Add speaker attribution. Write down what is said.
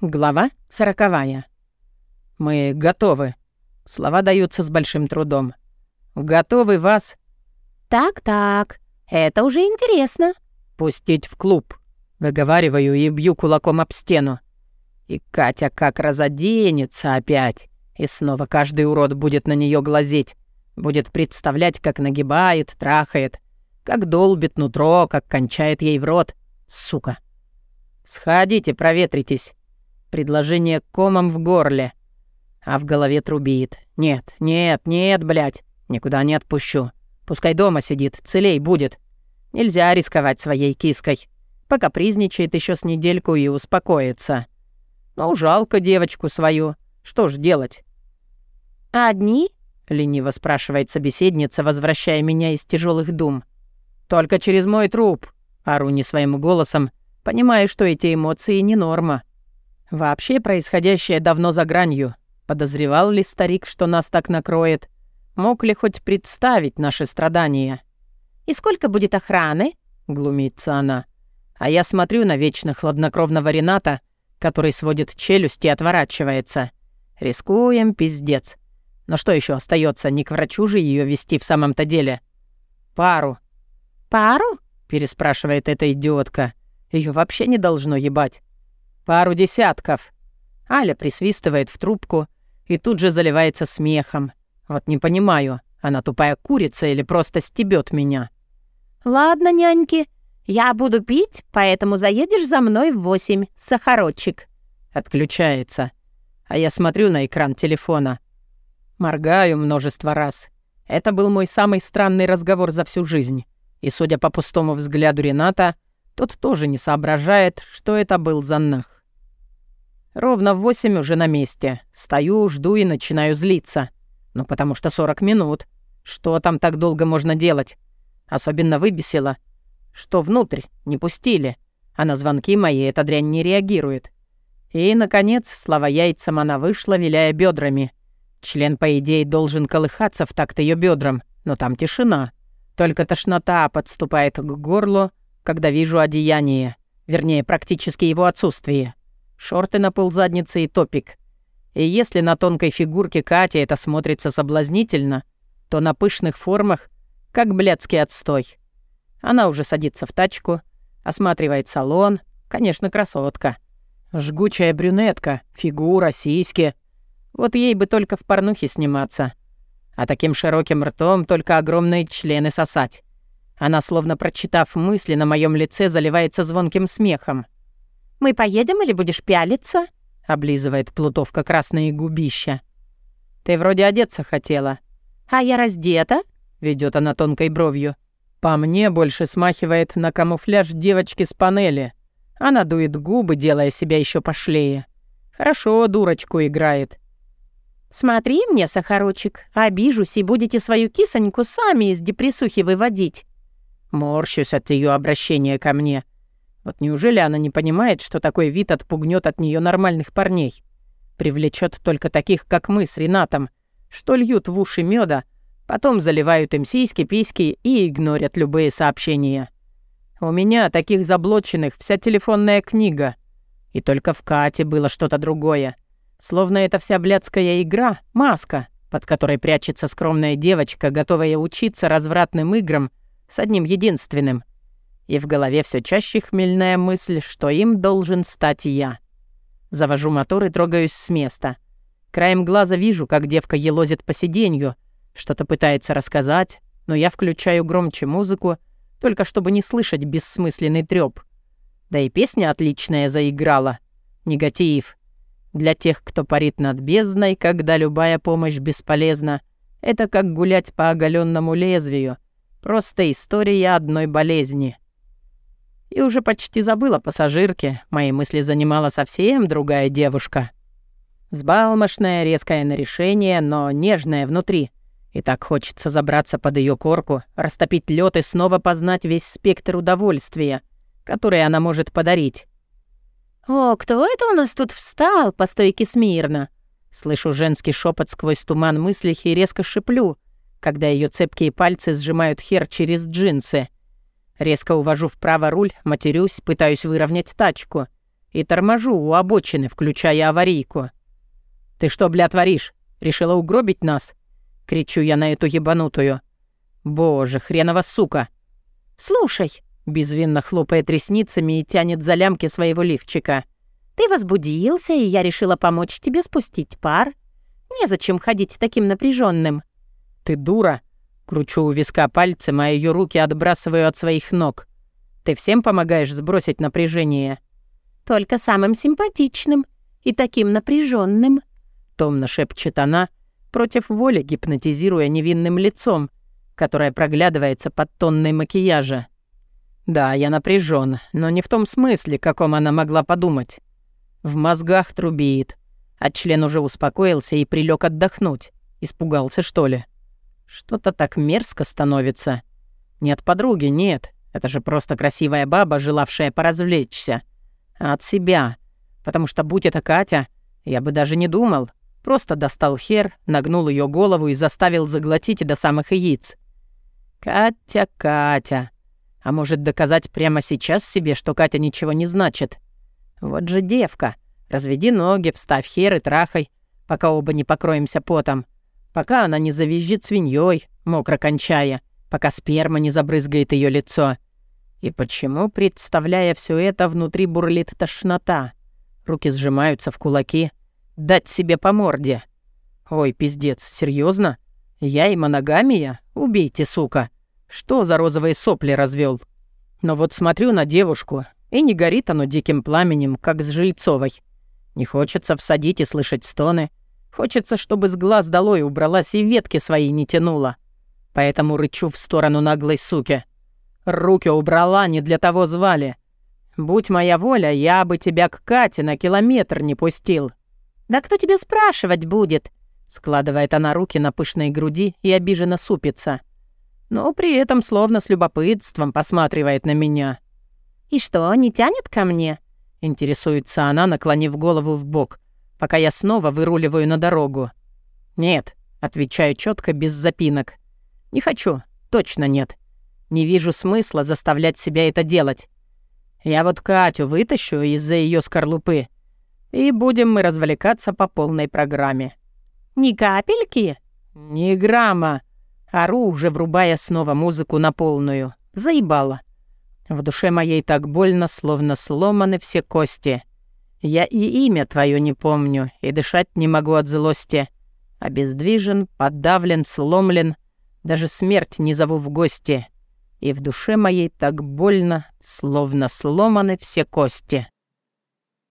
Speaker 1: Глава сороковая. «Мы готовы». Слова даются с большим трудом. «Готовы вас...»
Speaker 2: «Так-так, это уже интересно».
Speaker 1: «Пустить в клуб». Выговариваю и бью кулаком об стену. И Катя как разоденется опять. И снова каждый урод будет на нее глазеть. Будет представлять, как нагибает, трахает. Как долбит нутро, как кончает ей в рот. Сука. «Сходите, проветритесь». Предложение комом в горле. А в голове трубит. «Нет, нет, нет, блядь. Никуда не отпущу. Пускай дома сидит, целей будет. Нельзя рисковать своей киской. Покапризничает еще с недельку и успокоится. Ну, жалко девочку свою. Что ж делать?»
Speaker 2: «Одни?»
Speaker 1: — лениво спрашивает собеседница, возвращая меня из тяжелых дум. «Только через мой труп», — ору не своим голосом, понимая, что эти эмоции не норма. Вообще происходящее давно за гранью. Подозревал ли старик, что нас так накроет? Мог ли хоть представить наши страдания?
Speaker 2: «И сколько будет охраны?»
Speaker 1: — глумится она. А я смотрю на вечно хладнокровного Рената, который сводит челюсть и отворачивается. Рискуем, пиздец. Но что еще остается? Не к врачу же ее вести в самом-то деле. Пару.
Speaker 2: «Пару?»
Speaker 1: — переспрашивает эта идиотка. Ее вообще не должно ебать. Пару десятков. Аля присвистывает в трубку и тут же заливается смехом. Вот не понимаю, она тупая курица или просто стебет меня.
Speaker 2: «Ладно, няньки, я буду пить, поэтому заедешь за мной в восемь, сахарочек».
Speaker 1: Отключается. А я смотрю на экран телефона. Моргаю множество раз. Это был мой самый странный разговор за всю жизнь. И, судя по пустому взгляду Рената, тот тоже не соображает, что это был за нах. Ровно в восемь уже на месте. Стою, жду и начинаю злиться. Ну, потому что 40 минут. Что там так долго можно делать? Особенно выбесило. Что внутрь? Не пустили. А на звонки мои эта дрянь не реагирует. И, наконец, слова яйцам она вышла, виляя бедрами. Член, по идее, должен колыхаться в такт ее бедрам, но там тишина. Только тошнота подступает к горлу, когда вижу одеяние. Вернее, практически его отсутствие. Шорты на пол задницы и топик. И если на тонкой фигурке Кати это смотрится соблазнительно, то на пышных формах как блядский отстой. Она уже садится в тачку, осматривает салон. Конечно, красотка. Жгучая брюнетка, фигура, сиськи. Вот ей бы только в порнухе сниматься. А таким широким ртом только огромные члены сосать. Она, словно прочитав мысли, на моем лице заливается звонким смехом.
Speaker 2: Мы поедем или будешь пялиться?»
Speaker 1: — облизывает Плутовка красные губища. «Ты вроде одеться хотела».
Speaker 2: «А я раздета?»
Speaker 1: — ведет она тонкой бровью. «По мне больше смахивает на камуфляж девочки с панели. Она дует губы, делая себя еще пошлее. Хорошо дурочку играет».
Speaker 2: «Смотри мне, Сахарочек, обижусь и будете свою кисоньку сами из депрессухи выводить».
Speaker 1: Морщусь от ее обращения ко мне — вот неужели она не понимает, что такой вид отпугнет от нее нормальных парней? Привлечет только таких, как мы с Ренатом, что льют в уши меда, потом заливают им сиськи, письки и игнорят любые сообщения. У меня таких заблоченных вся телефонная книга. И только в Кате было что-то другое. Словно это вся блядская игра — маска, под которой прячется скромная девочка, готовая учиться развратным играм с одним единственным и в голове все чаще хмельная мысль, что им должен стать я. Завожу мотор и трогаюсь с места. Краем глаза вижу, как девка елозит по сиденью, что-то пытается рассказать, но я включаю громче музыку, только чтобы не слышать бессмысленный трёп. Да и песня отличная заиграла. Негатив. Для тех, кто парит над бездной, когда любая помощь бесполезна, это как гулять по оголенному лезвию. Просто история одной болезни и уже почти забыла пассажирке. Мои мысли занимала совсем другая девушка. Взбалмошная, резкая на решение, но нежная внутри. И так хочется забраться под ее корку, растопить лед и снова познать весь спектр удовольствия, который она может подарить.
Speaker 2: «О, кто это у нас тут встал по стойке смирно?»
Speaker 1: Слышу женский шепот сквозь туман мыслей и резко шиплю, когда ее цепкие пальцы сжимают хер через джинсы — Резко увожу вправо руль, матерюсь, пытаюсь выровнять тачку. и торможу у обочины, включая аварийку. «Ты что, бля, творишь? Решила угробить нас?» — кричу я на эту ебанутую. «Боже, хренова сука!»
Speaker 2: «Слушай», — безвинно хлопает ресницами и тянет за лямки своего лифчика. «Ты возбудился, и я решила помочь тебе спустить пар. Незачем ходить таким напряженным.
Speaker 1: «Ты дура!» — кручу у виска пальцем, а ее руки отбрасываю от своих ног. «Ты всем помогаешь сбросить напряжение?»
Speaker 2: «Только самым симпатичным и таким напряженным,
Speaker 1: томно шепчет она, против воли гипнотизируя невинным лицом, которое проглядывается под тонной макияжа. Да, я напряжен, но не в том смысле, каком она могла подумать. В мозгах трубит, а член уже успокоился и прилег отдохнуть. Испугался, что ли? Что-то так мерзко становится. Не от подруги, нет. Это же просто красивая баба, желавшая поразвлечься. А от себя. Потому что, будь это Катя, я бы даже не думал. Просто достал хер, нагнул ее голову и заставил заглотить до самых яиц. Катя, Катя. А может доказать прямо сейчас себе, что Катя ничего не значит? Вот же девка. Разведи ноги, вставь хер и трахай, пока оба не покроемся потом. Пока она не завизжит свиньей, мокро кончая, пока сперма не забрызгает ее лицо. И почему, представляя все это, внутри бурлит тошнота? Руки сжимаются в кулаки. Дать себе по морде. Ой, пиздец, серьезно? Я и моногамия? Убейте, сука. Что за розовые сопли развел? Но вот смотрю на девушку, и не горит оно диким пламенем, как с Жильцовой. Не хочется всадить и слышать стоны. Хочется, чтобы с глаз долой убралась и ветки свои не тянула. Поэтому рычу в сторону наглой суки. Руки убрала, не для того звали. Будь моя воля, я бы тебя к Кате на километр не пустил.
Speaker 2: «Да кто тебя спрашивать будет?»
Speaker 1: Складывает она руки на пышной груди и обиженно супится. Но при этом словно с любопытством посматривает на меня.
Speaker 2: «И что, не тянет ко мне?»
Speaker 1: Интересуется она, наклонив голову в бок, пока я снова выруливаю на дорогу. «Нет», — отвечаю четко без запинок. «Не хочу, точно нет. Не вижу смысла заставлять себя это делать. Я вот Катю вытащу из-за ее скорлупы, и будем мы развлекаться по полной программе».
Speaker 2: «Ни капельки?»
Speaker 1: «Ни грамма!» Ору, уже врубая снова музыку на полную. Заебала. В душе моей так больно, словно сломаны все кости. Я и имя твое не помню, и дышать не могу от злости. Обездвижен, подавлен, сломлен, даже смерть не зову в гости. И в душе моей так больно, словно сломаны все кости.